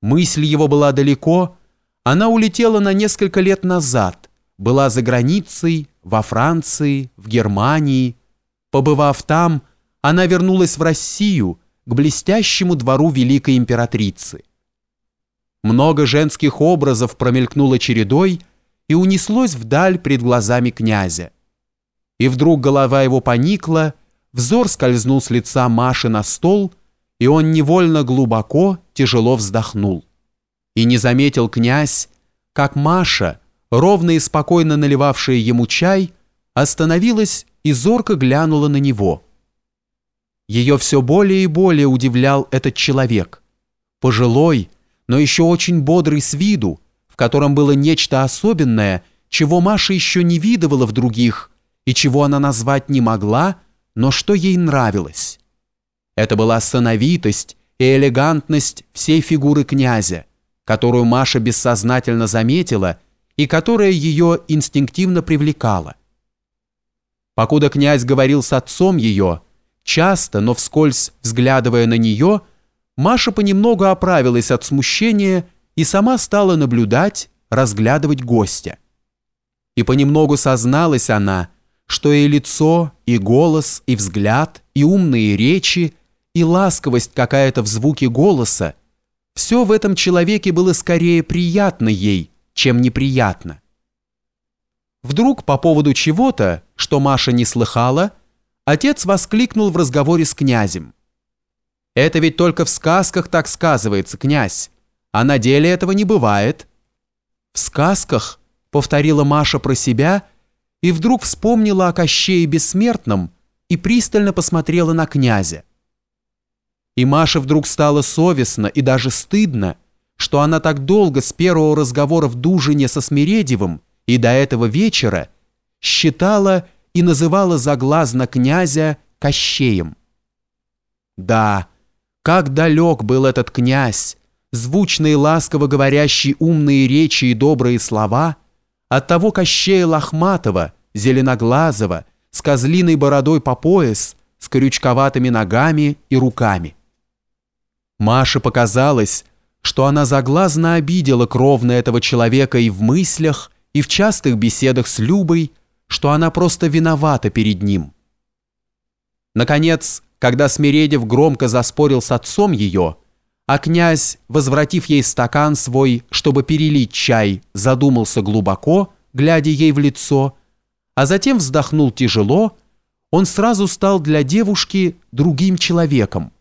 Мысль его была далеко, она улетела на несколько лет назад, была за границей, во Франции, в Германии. Побывав там, она вернулась в Россию, к блестящему двору великой императрицы. Много женских образов промелькнуло чередой и унеслось вдаль пред глазами князя. И вдруг голова его поникла, взор скользнул с лица Маши на стол, и он невольно глубоко, тяжело вздохнул. И не заметил князь, как Маша, ровно и спокойно наливавшая ему чай, остановилась и зорко глянула на него. Ее все более и более удивлял этот человек. Пожилой, но еще очень бодрый с виду, в котором было нечто особенное, чего Маша еще не видывала в других и чего она назвать не могла, но что ей нравилось. Это была сановитость и элегантность всей фигуры князя, которую Маша бессознательно заметила и которая ее инстинктивно привлекала. Покуда князь говорил с отцом ее, часто, но вскользь взглядывая на нее, Маша понемногу оправилась от смущения и сама стала наблюдать, разглядывать гостя. И понемногу созналась она, что и лицо, и голос, и взгляд, и умные речи и ласковость какая-то в звуке голоса, все в этом человеке было скорее приятно ей, чем неприятно. Вдруг по поводу чего-то, что Маша не слыхала, отец воскликнул в разговоре с князем. «Это ведь только в сказках так сказывается, князь, а на деле этого не бывает». «В сказках?» — повторила Маша про себя и вдруг вспомнила о Кощее Бессмертном и пристально посмотрела на князя. И Маше вдруг стало совестно и даже стыдно, что она так долго с первого разговора в Дужине со Смиредевым и до этого вечера считала и называла заглазно князя Кощеем. Да, как далек был этот князь, звучные ласково говорящий умные речи и добрые слова от того Кощея Лохматова, зеленоглазого, с козлиной бородой по пояс, с крючковатыми ногами и руками. Маше показалось, что она заглазно обидела кровно этого человека и в мыслях, и в частых беседах с Любой, что она просто виновата перед ним. Наконец, когда Смиредев громко заспорил с отцом ее, а князь, возвратив ей стакан свой, чтобы перелить чай, задумался глубоко, глядя ей в лицо, а затем вздохнул тяжело, он сразу стал для девушки другим человеком.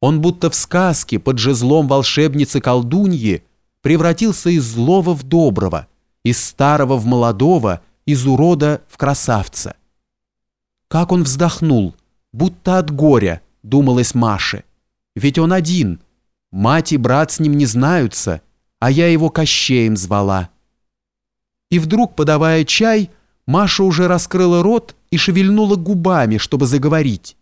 Он будто в сказке под жезлом волшебницы-колдуньи превратился из злого в доброго, из старого в молодого, из урода в красавца. Как он вздохнул, будто от горя, думалась Маше. Ведь он один, мать и брат с ним не знаются, а я его Кощеем звала. И вдруг, подавая чай, Маша уже раскрыла рот и шевельнула губами, чтобы заговорить.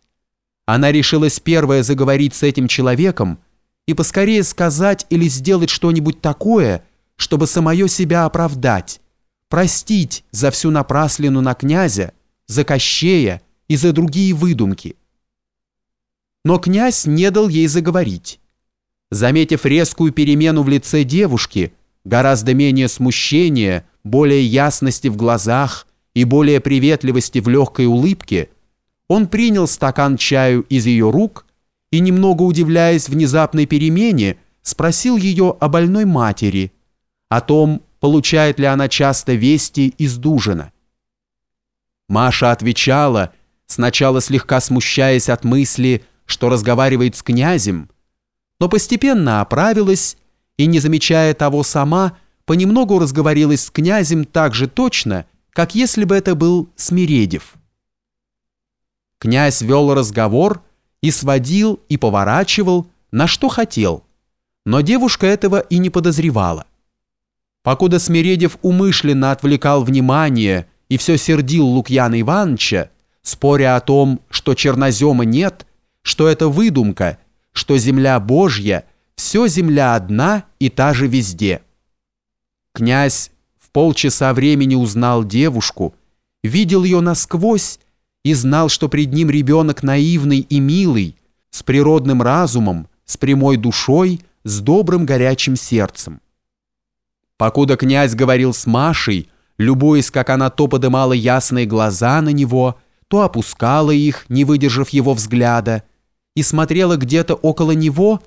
Она решилась первая заговорить с этим человеком и поскорее сказать или сделать что-нибудь такое, чтобы самое себя оправдать, простить за всю напраслину на князя, за Кощея и за другие выдумки. Но князь не дал ей заговорить. Заметив резкую перемену в лице девушки, гораздо менее смущения, более ясности в глазах и более приветливости в легкой улыбке, он принял стакан чаю из ее рук и, немного удивляясь внезапной перемене, спросил ее о больной матери, о том, получает ли она часто вести из Дужина. Маша отвечала, сначала слегка смущаясь от мысли, что разговаривает с князем, но постепенно оправилась и, не замечая того сама, понемногу разговорилась с князем так же точно, как если бы это был Смиредев. Князь вел разговор и сводил, и поворачивал, на что хотел, но девушка этого и не подозревала. Покуда Смиредев умышленно отвлекал внимание и все сердил Лукьяна Ивановича, споря о том, что чернозема нет, что это выдумка, что земля Божья, все земля одна и та же везде. Князь в полчаса времени узнал девушку, видел ее насквозь и знал, что пред ним ребенок наивный и милый, с природным разумом, с прямой душой, с добрым горячим сердцем. Покуда князь говорил с Машей, любуясь, как она то подымала ясные глаза на него, то опускала их, не выдержав его взгляда, и смотрела где-то около него,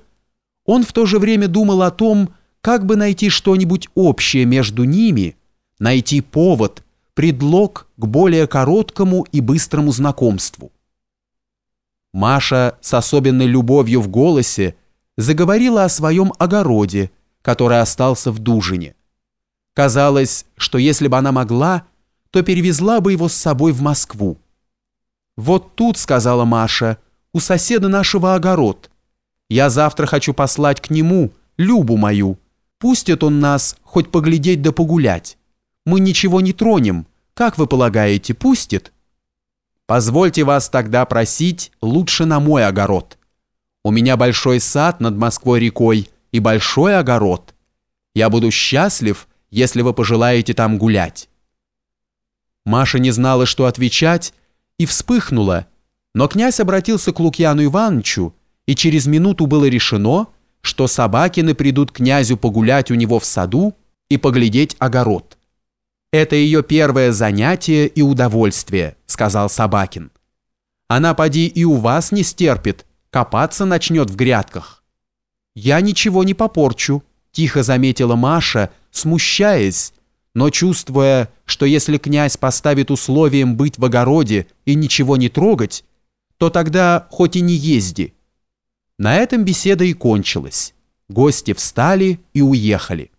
он в то же время думал о том, как бы найти что-нибудь общее между ними, найти повод, предлог к более короткому и быстрому знакомству. Маша с особенной любовью в голосе заговорила о своем огороде, который остался в Дужине. Казалось, что если бы она могла, то перевезла бы его с собой в Москву. «Вот тут», — сказала Маша, — «у соседа нашего огород. Я завтра хочу послать к нему, Любу мою. Пустит он нас хоть поглядеть да погулять. Мы ничего не тронем. Как вы полагаете, пустит?» «Позвольте вас тогда просить лучше на мой огород. У меня большой сад над Москвой-рекой и большой огород. Я буду счастлив, если вы пожелаете там гулять». Маша не знала, что отвечать, и вспыхнула, но князь обратился к Лукьяну Ивановичу, и через минуту было решено, что Собакины придут князю погулять у него в саду и поглядеть огород. «Это ее первое занятие и удовольствие», — сказал Собакин. «Она, поди, и у вас не стерпит, копаться начнет в грядках». «Я ничего не попорчу», — тихо заметила Маша, смущаясь, но чувствуя, что если князь поставит условием быть в огороде и ничего не трогать, то тогда хоть и не езди. На этом беседа и кончилась. Гости встали и уехали.